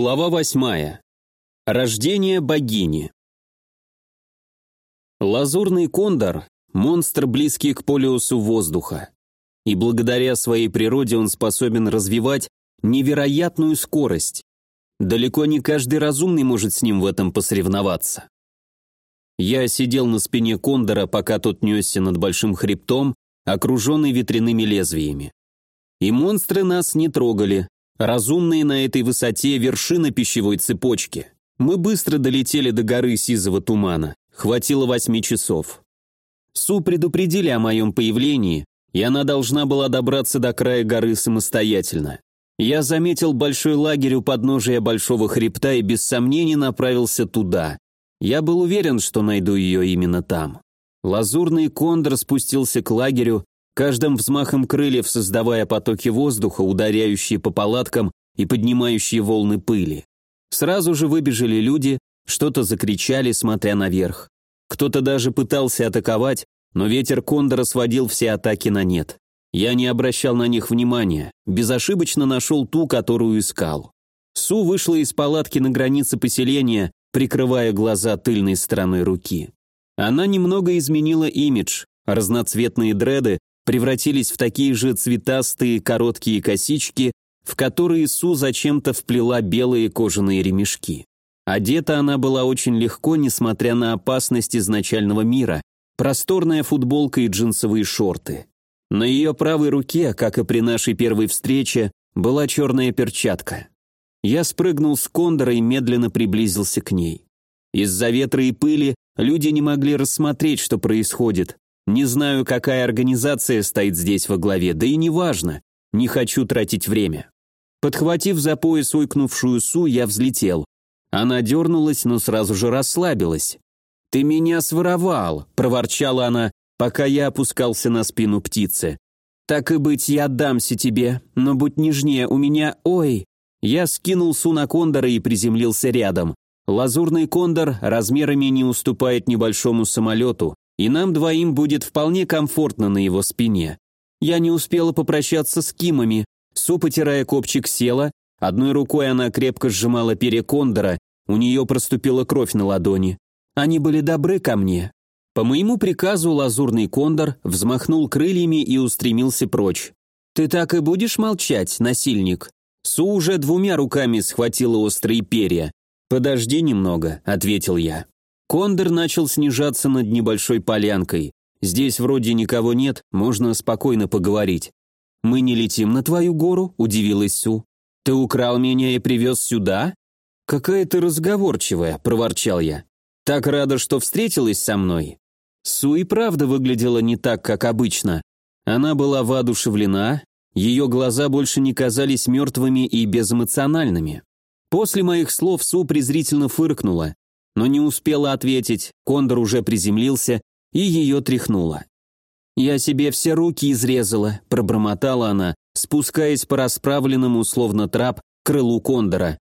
Глава восьмая. Рождение богини. Лазурный кондор – монстр, близкий к полюсу воздуха. И благодаря своей природе он способен развивать невероятную скорость. Далеко не каждый разумный может с ним в этом посоревноваться. Я сидел на спине кондора, пока тот несся над большим хребтом, окруженный ветряными лезвиями. И монстры нас не трогали, Разумные на этой высоте – вершина пищевой цепочки. Мы быстро долетели до горы сизого тумана. Хватило восьми часов. Су предупредили о моем появлении, и она должна была добраться до края горы самостоятельно. Я заметил большой лагерь у подножия большого хребта и без сомнений направился туда. Я был уверен, что найду ее именно там. Лазурный кондор спустился к лагерю, каждым взмахом крыльев создавая потоки воздуха, ударяющие по палаткам и поднимающие волны пыли. Сразу же выбежали люди, что-то закричали, смотря наверх. Кто-то даже пытался атаковать, но ветер кондора сводил все атаки на нет. Я не обращал на них внимания, безошибочно нашел ту, которую искал. Су вышла из палатки на границе поселения, прикрывая глаза тыльной стороной руки. Она немного изменила имидж, разноцветные дреды превратились в такие же цветастые короткие косички, в которые Су зачем-то вплела белые кожаные ремешки. Одета она была очень легко, несмотря на опасность изначального мира, просторная футболка и джинсовые шорты. На ее правой руке, как и при нашей первой встрече, была черная перчатка. Я спрыгнул с кондора и медленно приблизился к ней. Из-за ветра и пыли люди не могли рассмотреть, что происходит, не знаю, какая организация стоит здесь во главе, да и неважно. Не хочу тратить время. Подхватив за пояс уйкнувшую Су, я взлетел. Она дернулась, но сразу же расслабилась. «Ты меня своровал!» – проворчала она, пока я опускался на спину птицы. «Так и быть, я отдамся тебе, но будь нежнее, у меня... Ой!» Я скинул Су на кондора и приземлился рядом. Лазурный кондор размерами не уступает небольшому самолету, и нам двоим будет вполне комфортно на его спине. Я не успела попрощаться с Кимами. Су, потирая копчик, села, одной рукой она крепко сжимала перья кондора, у нее проступила кровь на ладони. Они были добры ко мне. По моему приказу лазурный кондор взмахнул крыльями и устремился прочь. «Ты так и будешь молчать, насильник?» Су уже двумя руками схватила острые перья. «Подожди немного», — ответил я. Кондор начал снижаться над небольшой полянкой. Здесь вроде никого нет, можно спокойно поговорить. «Мы не летим на твою гору?» – удивилась Су. «Ты украл меня и привез сюда?» «Какая ты разговорчивая», – проворчал я. «Так рада, что встретилась со мной». Су и правда выглядела не так, как обычно. Она была воодушевлена, ее глаза больше не казались мертвыми и безэмоциональными. После моих слов Су презрительно фыркнула но не успела ответить, кондор уже приземлился и ее тряхнуло. «Я себе все руки изрезала», – пробормотала она, спускаясь по расправленному, словно трап, крылу кондора.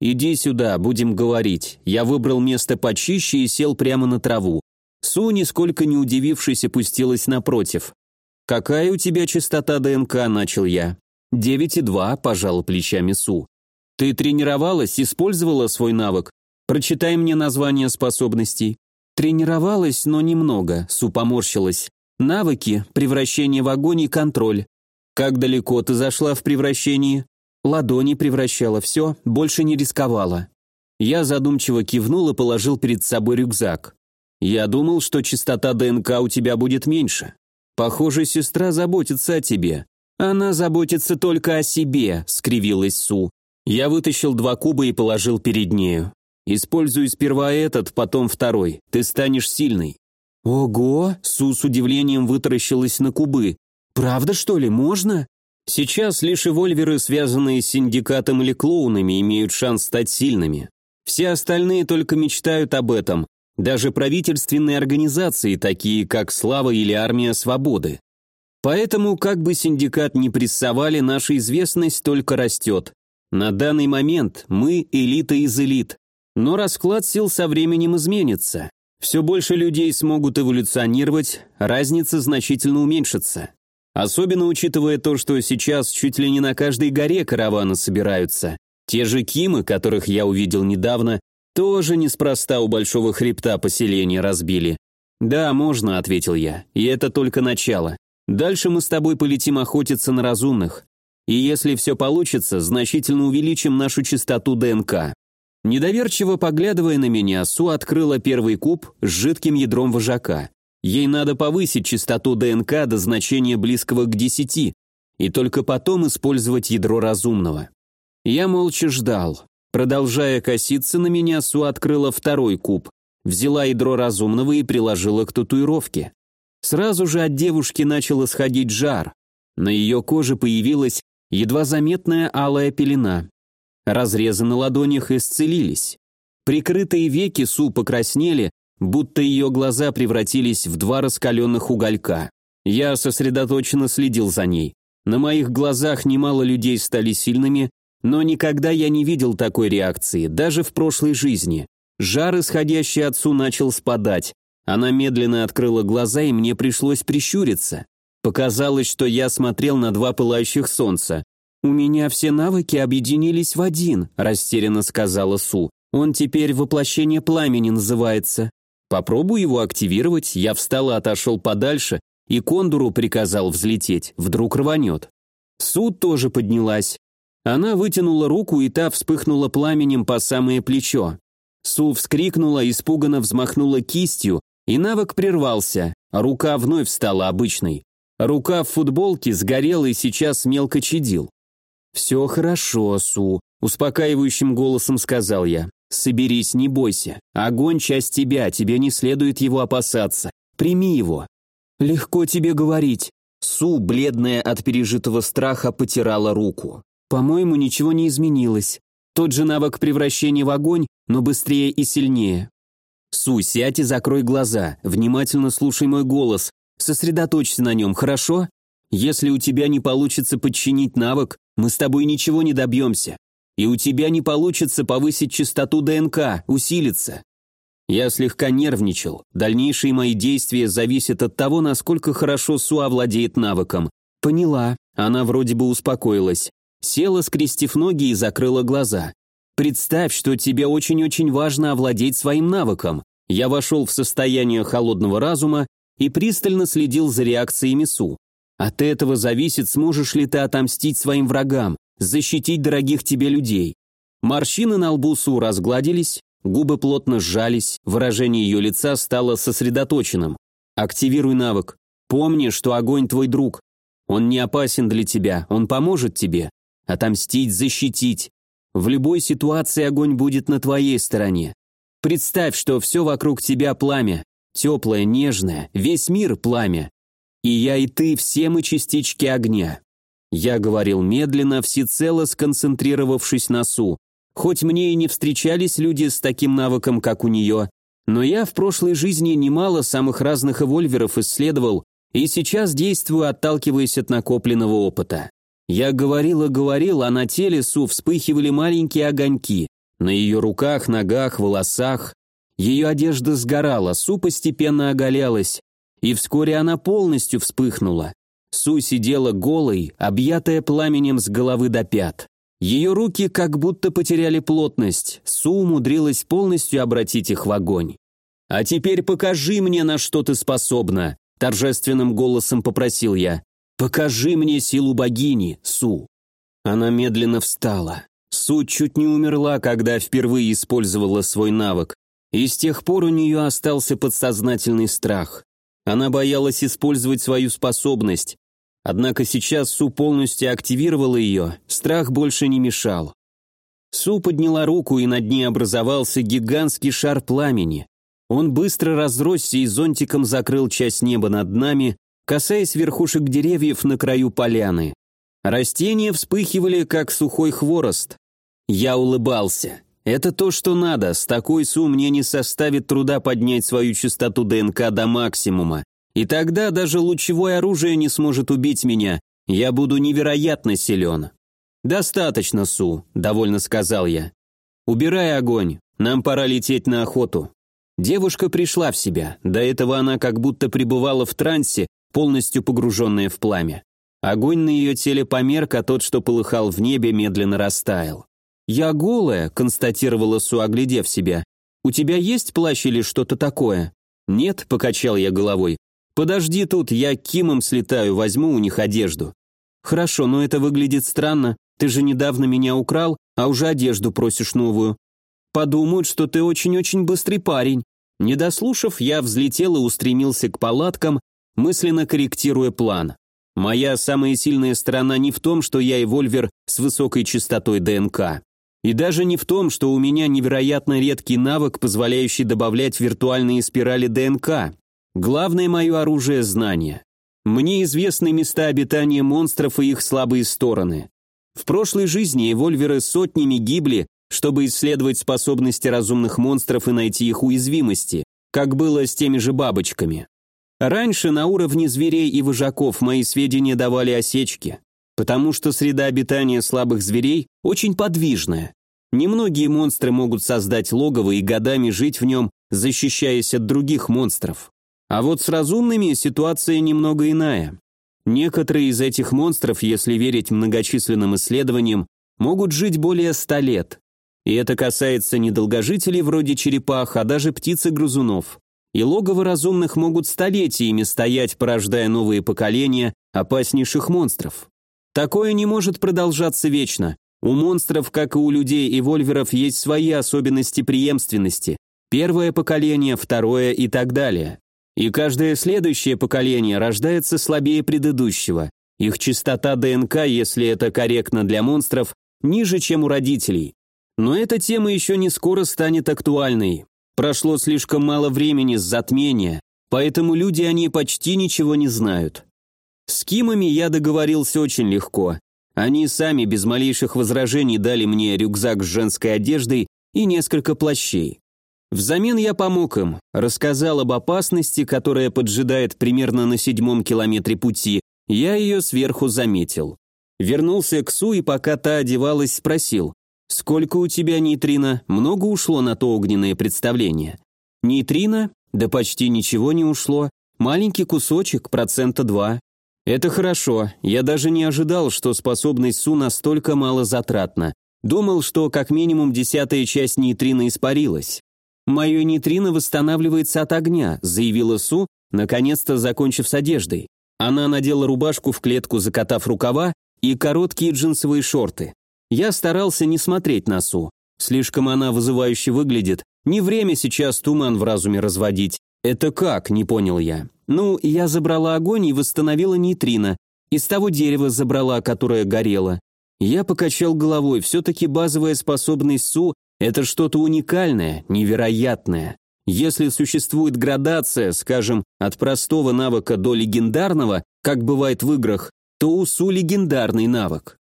«Иди сюда, будем говорить». Я выбрал место почище и сел прямо на траву. Су, нисколько не удивившись, опустилась напротив. «Какая у тебя частота ДНК?» – начал я. «Девять и два», – пожал плечами Су. «Ты тренировалась, использовала свой навык?» Прочитай мне название способностей. Тренировалась, но немного, Су поморщилась. Навыки, превращение в огонь и контроль. Как далеко ты зашла в превращении? Ладони превращала, все, больше не рисковала. Я задумчиво кивнул и положил перед собой рюкзак. Я думал, что частота ДНК у тебя будет меньше. Похоже, сестра заботится о тебе. Она заботится только о себе, скривилась Су. Я вытащил два куба и положил перед нею. Используй сперва этот, потом второй. Ты станешь сильной». «Ого!» — Су с удивлением вытаращилась на кубы. «Правда, что ли, можно?» Сейчас лишь эвольверы, связанные с синдикатом или клоунами, имеют шанс стать сильными. Все остальные только мечтают об этом, даже правительственные организации, такие как «Слава» или «Армия свободы». Поэтому, как бы синдикат ни прессовали, наша известность только растет. На данный момент мы элита из элит, но расклад сил со временем изменится. Все больше людей смогут эволюционировать, разница значительно уменьшится. Особенно учитывая то, что сейчас чуть ли не на каждой горе караваны собираются. Те же Кимы, которых я увидел недавно, тоже неспроста у Большого Хребта поселение разбили. «Да, можно», — ответил я, — «и это только начало. Дальше мы с тобой полетим охотиться на разумных. И если все получится, значительно увеличим нашу частоту ДНК». Недоверчиво поглядывая на меня, Су открыла первый куб с жидким ядром вожака. Ей надо повысить частоту ДНК до значения близкого к 10, и только потом использовать ядро разумного. Я молча ждал. Продолжая коситься на меня, Су открыла второй куб, взяла ядро разумного и приложила к татуировке. Сразу же от девушки начал исходить жар. На ее коже появилась едва заметная алая пелена. Разрезы на ладонях исцелились. Прикрытые веки Су покраснели, будто ее глаза превратились в два раскаленных уголька. Я сосредоточенно следил за ней. На моих глазах немало людей стали сильными, но никогда я не видел такой реакции, даже в прошлой жизни. Жар, исходящий отцу, начал спадать. Она медленно открыла глаза, и мне пришлось прищуриться. Показалось, что я смотрел на два пылающих солнца. «У меня все навыки объединились в один», – растерянно сказала Су. «Он теперь воплощение пламени называется». Попробую его активировать, я встал и отошел подальше, и кондуру приказал взлететь, вдруг рванет. Су тоже поднялась. Она вытянула руку, и та вспыхнула пламенем по самое плечо. Су вскрикнула, испуганно взмахнула кистью, и навык прервался, рука вновь стала обычной. Рука в футболке сгорела и сейчас мелко чадил. «Все хорошо, Су», — успокаивающим голосом сказал я. «Соберись, не бойся. Огонь — часть тебя, тебе не следует его опасаться. Прими его». «Легко тебе говорить». Су, бледная от пережитого страха, потирала руку. «По-моему, ничего не изменилось. Тот же навык превращения в огонь, но быстрее и сильнее. Су, сядь и закрой глаза, внимательно слушай мой голос, сосредоточься на нем, хорошо? Если у тебя не получится подчинить навык, мы с тобой ничего не добьемся. И у тебя не получится повысить частоту ДНК, усилиться. Я слегка нервничал. Дальнейшие мои действия зависят от того, насколько хорошо Су овладеет навыком. Поняла. Она вроде бы успокоилась. Села, скрестив ноги и закрыла глаза. Представь, что тебе очень-очень важно овладеть своим навыком. Я вошел в состояние холодного разума и пристально следил за реакциями Су. От этого зависит, сможешь ли ты отомстить своим врагам, защитить дорогих тебе людей. Морщины на лбу Су разгладились, губы плотно сжались, выражение ее лица стало сосредоточенным. Активируй навык. Помни, что огонь твой друг. Он не опасен для тебя, он поможет тебе. Отомстить, защитить. В любой ситуации огонь будет на твоей стороне. Представь, что все вокруг тебя пламя, теплое, нежное, весь мир пламя. И я, и ты, все мы частички огня. Я говорил медленно, всецело сконцентрировавшись на Су. Хоть мне и не встречались люди с таким навыком, как у нее, но я в прошлой жизни немало самых разных эвольверов исследовал и сейчас действую, отталкиваясь от накопленного опыта. Я говорил и говорил, а на теле Су вспыхивали маленькие огоньки. На ее руках, ногах, волосах. Ее одежда сгорала, Су постепенно оголялась. И вскоре она полностью вспыхнула. Су сидела голой, объятая пламенем с головы до пят. Ее руки как будто потеряли плотность, Су умудрилась полностью обратить их в огонь. «А теперь покажи мне, на что ты способна», торжественным голосом попросил я. «Покажи мне силу богини, Су». Она медленно встала. Су чуть не умерла, когда впервые использовала свой навык, и с тех пор у нее остался подсознательный страх. Она боялась использовать свою способность, однако сейчас Су полностью активировала ее, страх больше не мешал. Су подняла руку, и над ней образовался гигантский шар пламени. Он быстро разросся и зонтиком закрыл часть неба над нами, касаясь верхушек деревьев на краю поляны. Растения вспыхивали, как сухой хворост. Я улыбался. Это то, что надо, с такой су мне не составит труда поднять свою частоту ДНК до максимума. И тогда даже лучевое оружие не сможет убить меня, я буду невероятно силен. «Достаточно, Су», — довольно сказал я. «Убирай огонь, нам пора лететь на охоту». Девушка пришла в себя, до этого она как будто пребывала в трансе, полностью погруженная в пламя. Огонь на ее теле померк, а тот, что полыхал в небе, медленно растаял. «Я голая», — констатировала Су, оглядев себя. «У тебя есть плащ или что-то такое?» «Нет», — покачал я головой. «Подожди тут, я к Кимам слетаю, возьму у них одежду». «Хорошо, но это выглядит странно. Ты же недавно меня украл, а уже одежду просишь новую. Подумают, что ты очень-очень быстрый парень». Не дослушав, я взлетел и устремился к палаткам, мысленно корректируя план. Моя самая сильная сторона не в том, что я эвольвер с высокой частотой ДНК. И даже не в том, что у меня невероятно редкий навык, позволяющий добавлять виртуальные спирали ДНК. Главное мое оружие – знание. Мне известны места обитания монстров и их слабые стороны. В прошлой жизни эвольверы сотнями гибли, чтобы исследовать способности разумных монстров и найти их уязвимости, как было с теми же бабочками. Раньше на уровне зверей и вожаков мои сведения давали осечки, потому что среда обитания слабых зверей очень подвижная. Немногие монстры могут создать логово и годами жить в нем, защищаясь от других монстров. А вот с разумными ситуация немного иная. Некоторые из этих монстров, если верить многочисленным исследованиям, могут жить более ста лет. И это касается не долгожителей вроде черепах, а даже птиц и грызунов. И логово разумных могут столетиями стоять, порождая новые поколения опаснейших монстров. Такое не может продолжаться вечно. У монстров, как и у людей и вольверов, есть свои особенности преемственности. Первое поколение, второе и так далее. И каждое следующее поколение рождается слабее предыдущего. Их частота ДНК, если это корректно для монстров, ниже, чем у родителей. Но эта тема еще не скоро станет актуальной. Прошло слишком мало времени с затмения, поэтому люди о ней почти ничего не знают. С Кимами я договорился очень легко. Они сами без малейших возражений дали мне рюкзак с женской одеждой и несколько плащей. Взамен я помог им, рассказал об опасности, которая поджидает примерно на седьмом километре пути. Я ее сверху заметил. Вернулся к Су и пока та одевалась, спросил, «Сколько у тебя нейтрино? Много ушло на то огненное представление?» «Нейтрино? Да почти ничего не ушло. Маленький кусочек, процента два. Это хорошо. Я даже не ожидал, что способность Су настолько мало затратна. Думал, что как минимум десятая часть нейтрина испарилась. «Мое нейтрино восстанавливается от огня», — заявила Су, наконец-то закончив с одеждой. Она надела рубашку в клетку, закатав рукава, и короткие джинсовые шорты. Я старался не смотреть на Су. Слишком она вызывающе выглядит. Не время сейчас туман в разуме разводить. Это как, не понял я. Ну, я забрала огонь и восстановила нейтрино. Из того дерева забрала, которое горело. Я покачал головой, все-таки базовая способность Су это что-то уникальное, невероятное. Если существует градация, скажем, от простого навыка до легендарного, как бывает в играх, то у Су легендарный навык.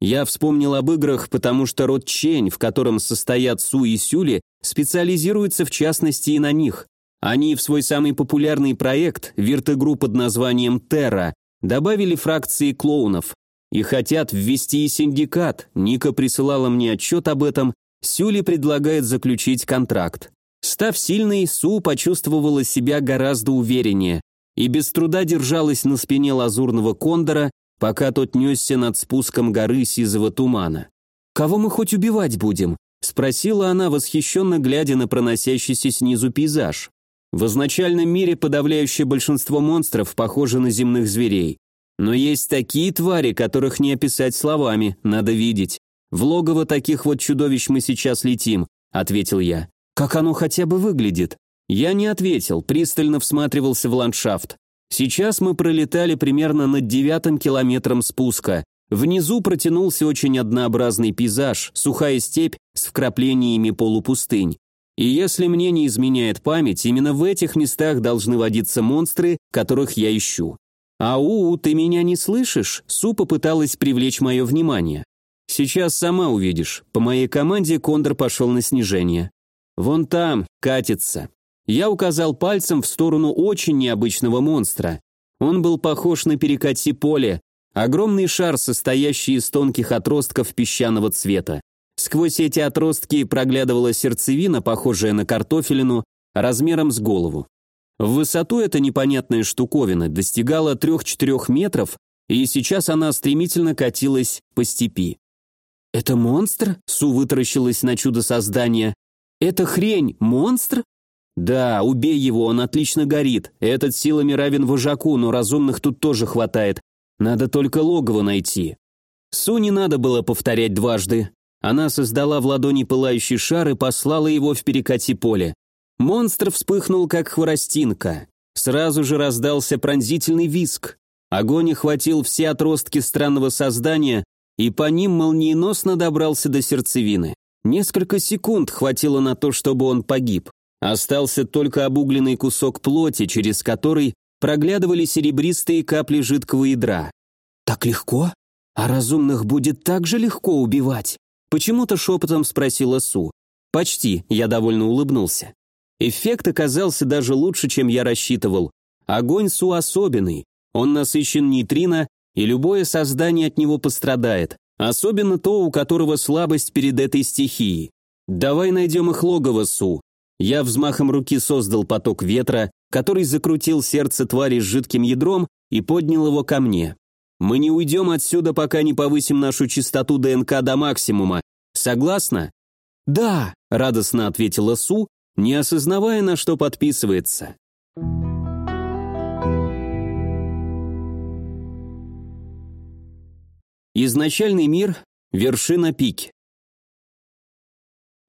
Я вспомнил об играх, потому что род Чень, в котором состоят Су и Сюли, специализируется в частности и на них. Они в свой самый популярный проект, виртогру под названием Терра, добавили фракции клоунов и хотят ввести и синдикат. Ника присылала мне отчет об этом, Сюли предлагает заключить контракт. Став сильной, Су почувствовала себя гораздо увереннее и без труда держалась на спине лазурного кондора, пока тот несся над спуском горы сизого тумана. «Кого мы хоть убивать будем?» – спросила она, восхищенно глядя на проносящийся снизу пейзаж. В изначальном мире подавляющее большинство монстров похоже на земных зверей. Но есть такие твари, которых не описать словами, надо видеть. «В логово таких вот чудовищ мы сейчас летим», — ответил я. «Как оно хотя бы выглядит?» Я не ответил, пристально всматривался в ландшафт. Сейчас мы пролетали примерно над девятым километром спуска. Внизу протянулся очень однообразный пейзаж, сухая степь с вкраплениями полупустынь. И если мне не изменяет память, именно в этих местах должны водиться монстры, которых я ищу. «Ау, ты меня не слышишь?» Су попыталась привлечь мое внимание. Сейчас сама увидишь. По моей команде Кондор пошел на снижение. Вон там, катится. Я указал пальцем в сторону очень необычного монстра. Он был похож на перекати поле, огромный шар, состоящий из тонких отростков песчаного цвета. Сквозь эти отростки проглядывала сердцевина, похожая на картофелину, размером с голову. В высоту эта непонятная штуковина достигала 3-4 метров, и сейчас она стремительно катилась по степи. «Это монстр?» — Су вытаращилась на чудо создания. «Это хрень, монстр?» «Да, убей его, он отлично горит. Этот силами равен вожаку, но разумных тут тоже хватает. Надо только логово найти». Су не надо было повторять дважды. Она создала в ладони пылающий шар и послала его в перекати поле. Монстр вспыхнул, как хворостинка. Сразу же раздался пронзительный виск. Огонь охватил все отростки странного создания, и по ним молниеносно добрался до сердцевины. Несколько секунд хватило на то, чтобы он погиб. Остался только обугленный кусок плоти, через который проглядывали серебристые капли жидкого ядра. «Так легко? А разумных будет так же легко убивать?» Почему-то шепотом спросила Су. «Почти», я довольно улыбнулся. Эффект оказался даже лучше, чем я рассчитывал. Огонь Су особенный. Он насыщен нейтрино, и любое создание от него пострадает. Особенно то, у которого слабость перед этой стихией. Давай найдем их логово, Су. Я взмахом руки создал поток ветра, который закрутил сердце твари с жидким ядром и поднял его ко мне. Мы не уйдем отсюда, пока не повысим нашу частоту ДНК до максимума. Согласна? Да, радостно ответила Су, не осознавая, на что подписывается. Изначальный мир – вершина пики.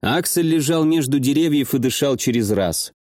Аксель лежал между деревьев и дышал через раз.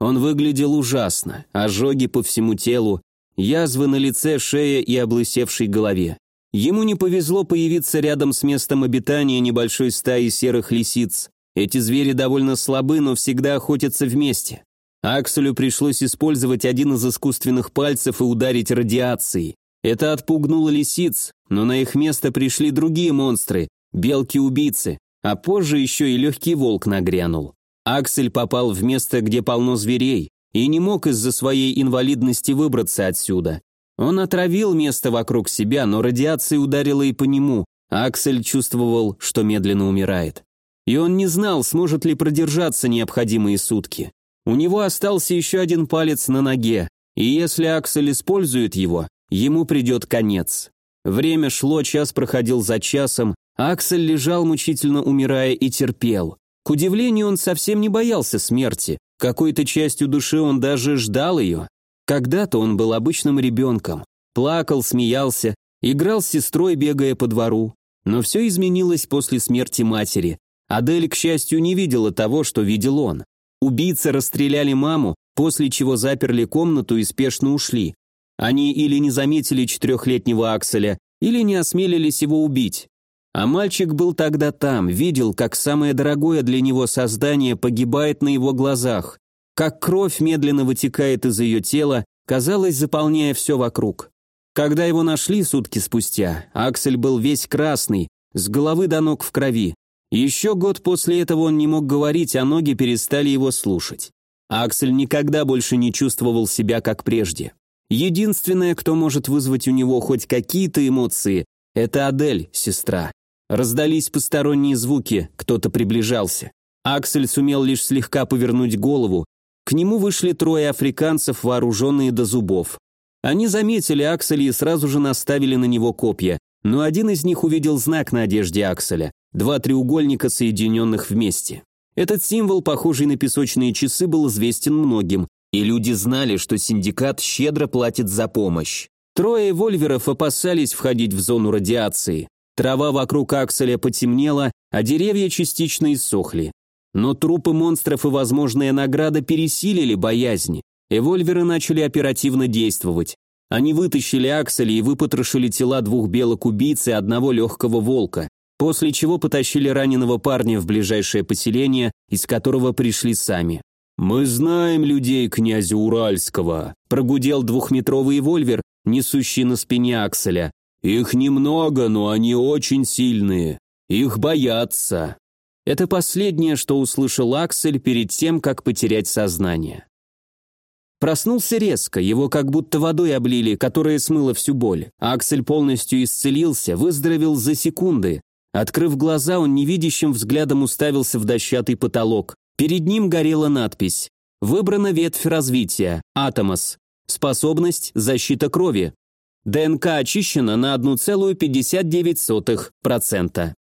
Он выглядел ужасно, ожоги по всему телу, язвы на лице, шее и облысевшей голове. Ему не повезло появиться рядом с местом обитания небольшой стаи серых лисиц. Эти звери довольно слабы, но всегда охотятся вместе. Акселю пришлось использовать один из искусственных пальцев и ударить радиацией. Это отпугнуло лисиц, но на их место пришли другие монстры, белки-убийцы, а позже еще и легкий волк нагрянул. Аксель попал в место, где полно зверей, и не мог из-за своей инвалидности выбраться отсюда. Он отравил место вокруг себя, но радиация ударила и по нему, а Аксель чувствовал, что медленно умирает. И он не знал, сможет ли продержаться необходимые сутки. У него остался еще один палец на ноге, и если Аксель использует его, ему придет конец. Время шло, час проходил за часом, Аксель лежал мучительно умирая и терпел. К удивлению, он совсем не боялся смерти. Какой-то частью души он даже ждал ее. Когда-то он был обычным ребенком. Плакал, смеялся, играл с сестрой, бегая по двору. Но все изменилось после смерти матери. Адель, к счастью, не видела того, что видел он. Убийцы расстреляли маму, после чего заперли комнату и спешно ушли. Они или не заметили четырехлетнего Акселя, или не осмелились его убить. А мальчик был тогда там, видел, как самое дорогое для него создание погибает на его глазах, как кровь медленно вытекает из ее тела, казалось, заполняя все вокруг. Когда его нашли сутки спустя, Аксель был весь красный, с головы до ног в крови. Еще год после этого он не мог говорить, а ноги перестали его слушать. Аксель никогда больше не чувствовал себя как прежде. Единственное, кто может вызвать у него хоть какие-то эмоции, это Адель, сестра. Раздались посторонние звуки, кто-то приближался. Аксель сумел лишь слегка повернуть голову. К нему вышли трое африканцев, вооруженные до зубов. Они заметили Акселя и сразу же наставили на него копья, но один из них увидел знак на одежде Акселя, два треугольника, соединенных вместе. Этот символ, похожий на песочные часы, был известен многим, и люди знали, что синдикат щедро платит за помощь. Трое вольверов опасались входить в зону радиации. Трава вокруг Акселя потемнела, а деревья частично иссохли. Но трупы монстров и возможная награда пересилили боязнь. Эвольверы начали оперативно действовать. Они вытащили Акселя и выпотрошили тела двух белок убийц и одного легкого волка, после чего потащили раненого парня в ближайшее поселение, из которого пришли сами. «Мы знаем людей князя Уральского», – прогудел двухметровый вольвер, несущий на спине Акселя. Их немного, но они очень сильные. Их боятся. Это последнее, что услышал Аксель перед тем, как потерять сознание. Проснулся резко, его как будто водой облили, которая смыла всю боль. Аксель полностью исцелился, выздоровел за секунды. Открыв глаза, он невидящим взглядом уставился в дощатый потолок. Перед ним горела надпись «Выбрана ветвь развития. Атомос. Способность защита крови. ДНК очищена на 1,59%.